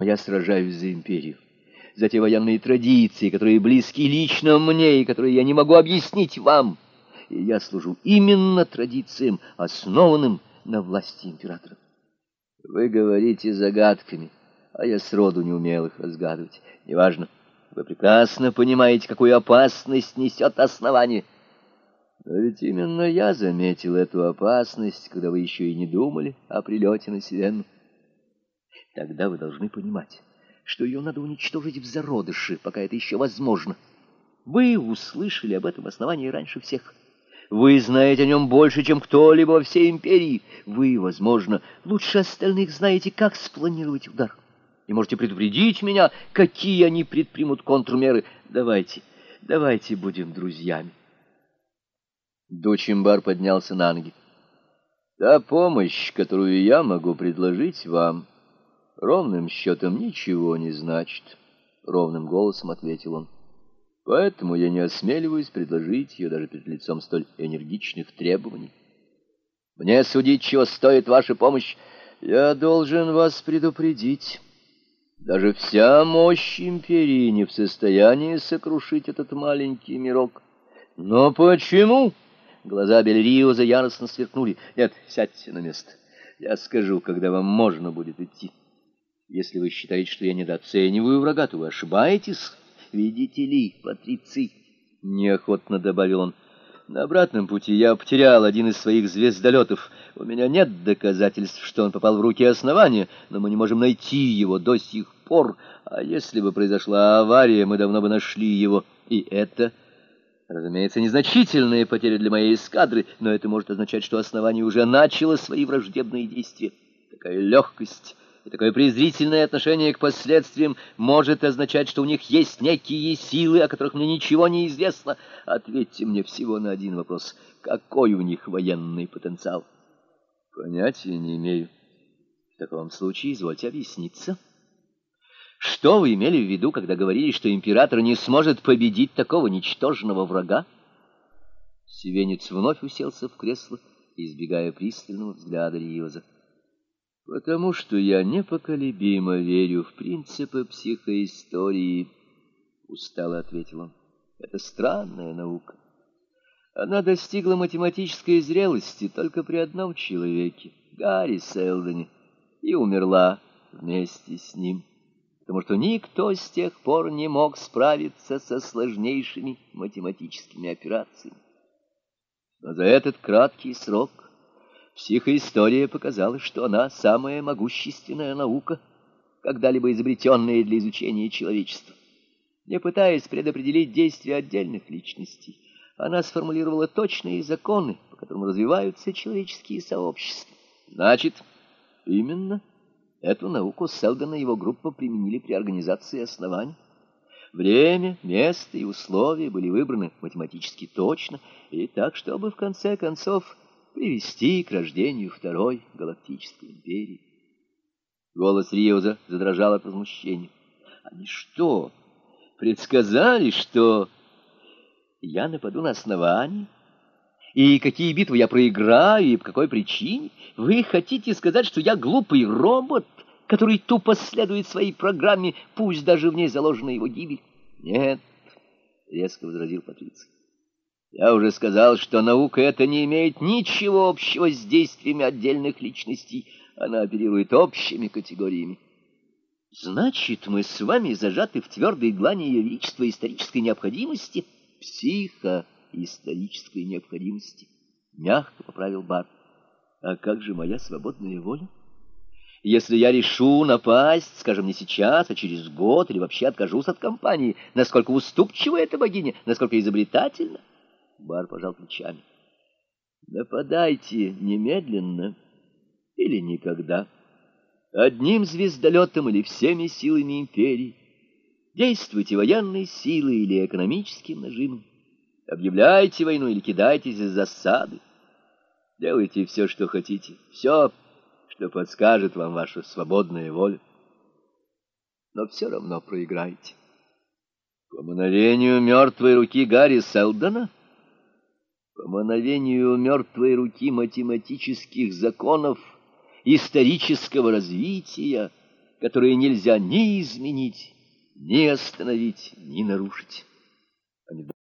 Я сражаюсь за империю, за те военные традиции, которые близки лично мне и которые я не могу объяснить вам. И я служу именно традициям, основанным на власти императора. Вы говорите загадками, а я сроду не умел их разгадывать. Неважно, вы прекрасно понимаете, какую опасность несет основание. Но ведь именно я заметил эту опасность, когда вы еще и не думали о прилете на Севенну. Тогда вы должны понимать, что ее надо уничтожить в зародыше, пока это еще возможно. Вы услышали об этом основании раньше всех. Вы знаете о нем больше, чем кто-либо во всей империи. Вы, возможно, лучше остальных знаете, как спланировать удар. И можете предупредить меня, какие они предпримут контрмеры. Давайте, давайте будем друзьями. Дочимбар поднялся на ноги. Та помощь, которую я могу предложить вам, ровным счетом ничего не значит, — ровным голосом ответил он. Поэтому я не осмеливаюсь предложить ее даже перед лицом столь энергичных требований. Мне судить, чего стоит ваша помощь, я должен вас предупредить. Даже вся мощь империи не в состоянии сокрушить этот маленький мирок. Но почему? Глаза Бельриоза яростно сверкнули. Нет, сядьте на место. Я скажу, когда вам можно будет идти. Если вы считаете, что я недооцениваю врага, то вы ошибаетесь. Видите ли, патриций, — неохотно добавил он, — на обратном пути я потерял один из своих звездолетов. У меня нет доказательств, что он попал в руки основания, но мы не можем найти его до сих пор. А если бы произошла авария, мы давно бы нашли его. И это, разумеется, незначительная потеря для моей эскадры, но это может означать, что основание уже начало свои враждебные действия. Такая легкость и такое презрительное отношение к последствиям может означать, что у них есть некие силы, о которых мне ничего не известно. Ответьте мне всего на один вопрос. Какой у них военный потенциал? Понятия не имею. В таком случае извольте объясниться. Что вы имели в виду, когда говорили, что император не сможет победить такого ничтожного врага? Севенец вновь уселся в кресло, избегая пристального взгляда Риоза. Потому что я непоколебимо верю в принципы психоистории, устало ответил он. Это странная наука. Она достигла математической зрелости только при одном человеке, Гарри Селдоне, и умерла вместе с ним, потому что никто с тех пор не мог справиться со сложнейшими математическими операциями. Но за этот краткий срок Психоистория показала, что она самая могущественная наука, когда-либо изобретенная для изучения человечества. Не пытаясь предопределить действия отдельных личностей, она сформулировала точные законы, по которым развиваются человеческие сообщества. Значит, именно эту науку Селдон и его группа применили при организации оснований. Время, место и условия были выбраны математически точно, и так, чтобы в конце концов привести к рождению Второй Галактической империи. Голос Риоза задрожал от возмущения. Они что, предсказали, что я нападу на основании? И какие битвы я проиграю, и по какой причине? Вы хотите сказать, что я глупый робот, который тупо следует своей программе, пусть даже в ней заложена его гибель? Нет, — резко возразил Патриций. Я уже сказал, что наука эта не имеет ничего общего с действиями отдельных личностей. Она оперирует общими категориями. Значит, мы с вами зажаты в твердой длани ее исторической необходимости, психоисторической необходимости. Мягко поправил Бар. А как же моя свободная воля? Если я решу напасть, скажем, не сейчас, а через год, или вообще откажусь от компании, насколько уступчива эта богиня, насколько изобретательна, Бар пожал плечами. Нападайте немедленно или никогда. Одним звездолетом или всеми силами империи. Действуйте военной силой или экономическим нажимом. Объявляйте войну или кидайтесь из засады. Делайте все, что хотите. Все, что подскажет вам ваша свободная воля. Но все равно проиграете. По мановению мертвой руки Гарри Селдона — по мановению мертвой руки математических законов исторического развития которые нельзя ни изменить, ни остановить, ни нарушить.